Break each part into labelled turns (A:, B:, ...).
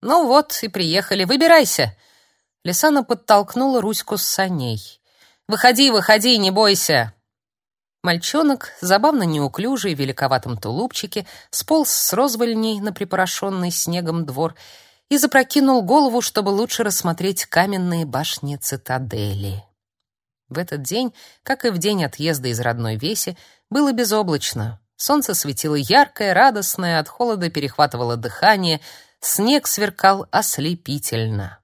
A: Ну вот и приехали, выбирайся. Лисана подтолкнула Руську с саней. Выходи, выходи, не бойся. Мальчонок, забавно неуклюжий, в великоватом тулупчике, сполз с розвольней на припорошенный снегом двор и запрокинул голову, чтобы лучше рассмотреть каменные башни цитадели. В этот день, как и в день отъезда из родной Веси, было безоблачно. Солнце светило яркое, радостное, от холода перехватывало дыхание, снег сверкал ослепительно.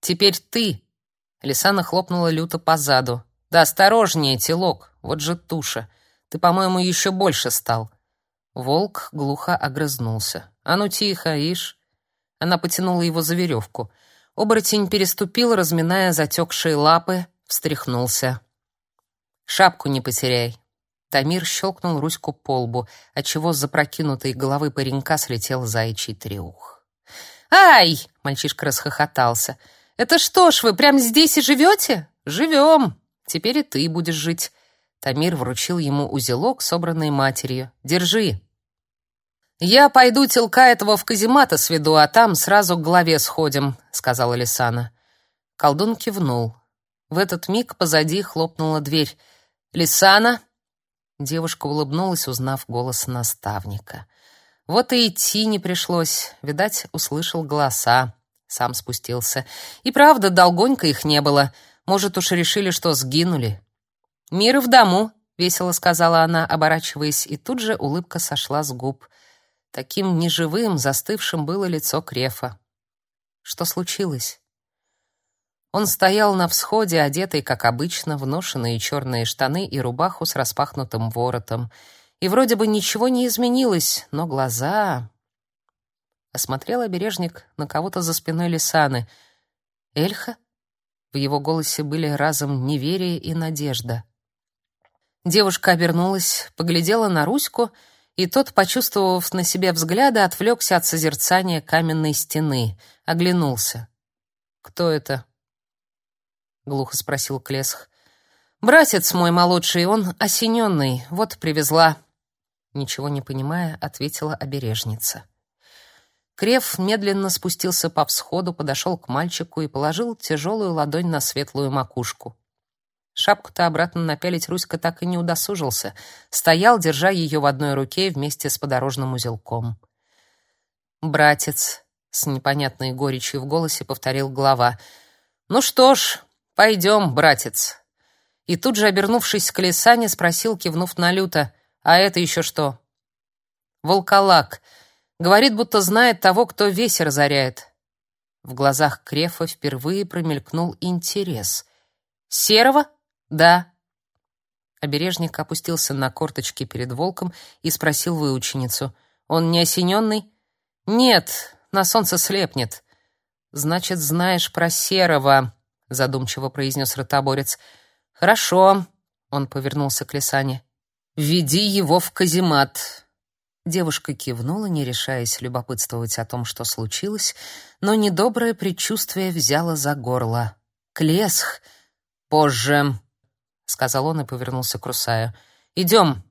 A: «Теперь ты!» — Лисана хлопнула люто по заду. «Да осторожнее, телок, вот же туша. Ты, по-моему, еще больше стал». Волк глухо огрызнулся. «А ну тихо, ишь!» Она потянула его за веревку. Оборотень переступил, разминая затекшие лапы, встряхнулся. «Шапку не потеряй!» Тамир щелкнул Руську по лбу, отчего с запрокинутой головы паренька слетел заячий треух. «Ай!» — мальчишка расхохотался. «Это что ж, вы прямо здесь и живете?» «Живем! Теперь и ты будешь жить!» Тамир вручил ему узелок, собранный матерью. «Держи!» «Я пойду телка этого в каземата сведу, а там сразу к главе сходим», — сказала Лисана. Колдун кивнул. В этот миг позади хлопнула дверь. «Лисана!» Девушка улыбнулась, узнав голос наставника. Вот и идти не пришлось. Видать, услышал голоса. Сам спустился. И правда, долгонько их не было. Может, уж решили, что сгинули. «Мир в дому», — весело сказала она, оборачиваясь, и тут же улыбка сошла с губ. Таким неживым, застывшим было лицо Крефа. Что случилось? Он стоял на всходе, одетый, как обычно, в ношеные черные штаны и рубаху с распахнутым воротом. И вроде бы ничего не изменилось, но глаза... Осмотрел обережник на кого-то за спиной Лисаны. «Эльха?» В его голосе были разом неверие и надежда. Девушка обернулась, поглядела на Руську, и тот, почувствовав на себе взгляды, отвлекся от созерцания каменной стены, оглянулся. «Кто это?» — глухо спросил Клесх. «Братец мой молодший, он осененный, вот привезла». Ничего не понимая, ответила обережница. Крев медленно спустился по всходу, подошел к мальчику и положил тяжелую ладонь на светлую макушку. Шапку-то обратно напялить Руська так и не удосужился. Стоял, держа ее в одной руке вместе с подорожным узелком. «Братец», — с непонятной горечью в голосе повторил глава. «Ну что ж, «Пойдем, братец». И тут же, обернувшись к Лисане, спросил, кивнув на люто, «А это еще что?» «Волколак. Говорит, будто знает того, кто весь разоряет». В глазах Крефа впервые промелькнул интерес. «Серого? Да». Обережник опустился на корточки перед волком и спросил выученицу. «Он не осененный?» «Нет, на солнце слепнет». «Значит, знаешь про серого», задумчиво произнес ротоборец. Хорошо, он повернулся к Лисане. Веди его в каземат. Девушка кивнула, не решаясь любопытствовать о том, что случилось, но недоброе предчувствие взяло за горло. Клесх позже, сказал он и повернулся к Русаю. Идем.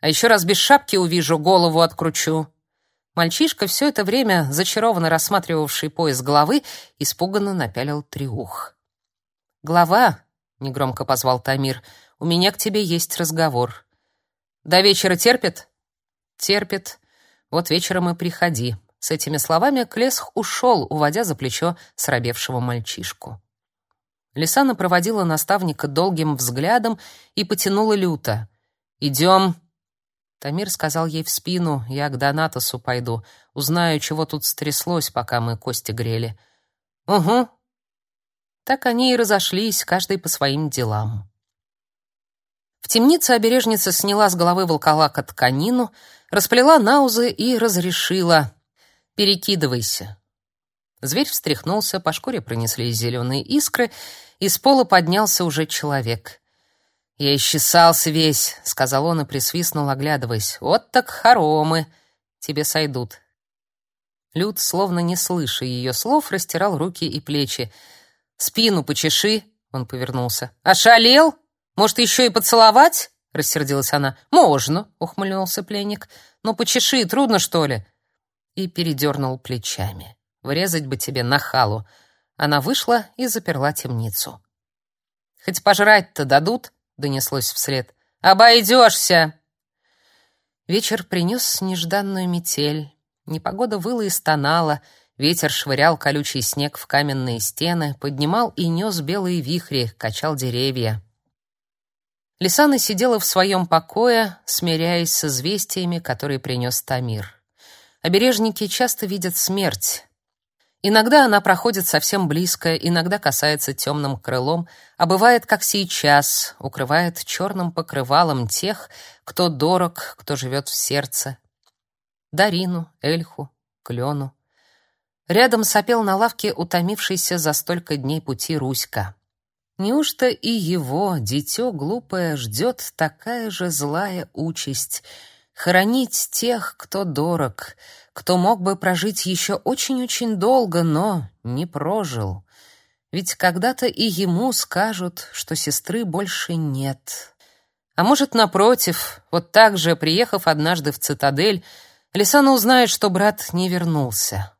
A: А еще раз без шапки увижу, голову откручу. Мальчишка, все это время зачарованно рассматривавший пояс головы, испуганно напялил триух. «Глава», — негромко позвал Тамир, — «у меня к тебе есть разговор». «До вечера терпит?» «Терпит. Вот вечером и приходи». С этими словами Клесх ушел, уводя за плечо срабевшего мальчишку. Лисана проводила наставника долгим взглядом и потянула люто. «Идем». Тамир сказал ей в спину, «Я к Донатосу пойду, узнаю, чего тут стряслось, пока мы кости грели». «Угу», так они и разошлись, каждый по своим делам. В темнице обережница сняла с головы волколака тканину, расплела наузы и разрешила «перекидывайся». Зверь встряхнулся, по шкуре пронеслись зеленые искры, и с пола поднялся уже человек. «Я исчесался весь», — сказал он и присвистнул, оглядываясь. «Вот так хоромы! Тебе сойдут». Люд, словно не слыша ее слов, растирал руки и плечи. Спину почеши, он повернулся. Ошалел? Может, еще и поцеловать? рассердилась она. Можно, ухмыльнулся пленник. Но почеши, трудно что ли? И передернул плечами. Врезать бы тебе на халу. Она вышла и заперла темницу. Хоть пожрать-то дадут, донеслось вслед. Обойдешься!» Вечер принес нежданную метель. Непогода выла и стонала, ветер швырял колючий снег в каменные стены, поднимал и нес белые вихри, качал деревья. Лисана сидела в своем покое, смиряясь с известиями, которые принес Тамир. Обережники часто видят смерть. Иногда она проходит совсем близко, иногда касается темным крылом, а бывает, как сейчас, укрывает черным покрывалом тех, кто дорог, кто живет в сердце. Дарину, Эльху, Клену. Рядом сопел на лавке утомившийся за столько дней пути Руська. Неужто и его, дитё глупое, ждет такая же злая участь — хоронить тех, кто дорог, кто мог бы прожить еще очень-очень долго, но не прожил? Ведь когда-то и ему скажут, что сестры больше нет. А может, напротив, вот так же, приехав однажды в цитадель, Лисана узнает, что брат не вернулся.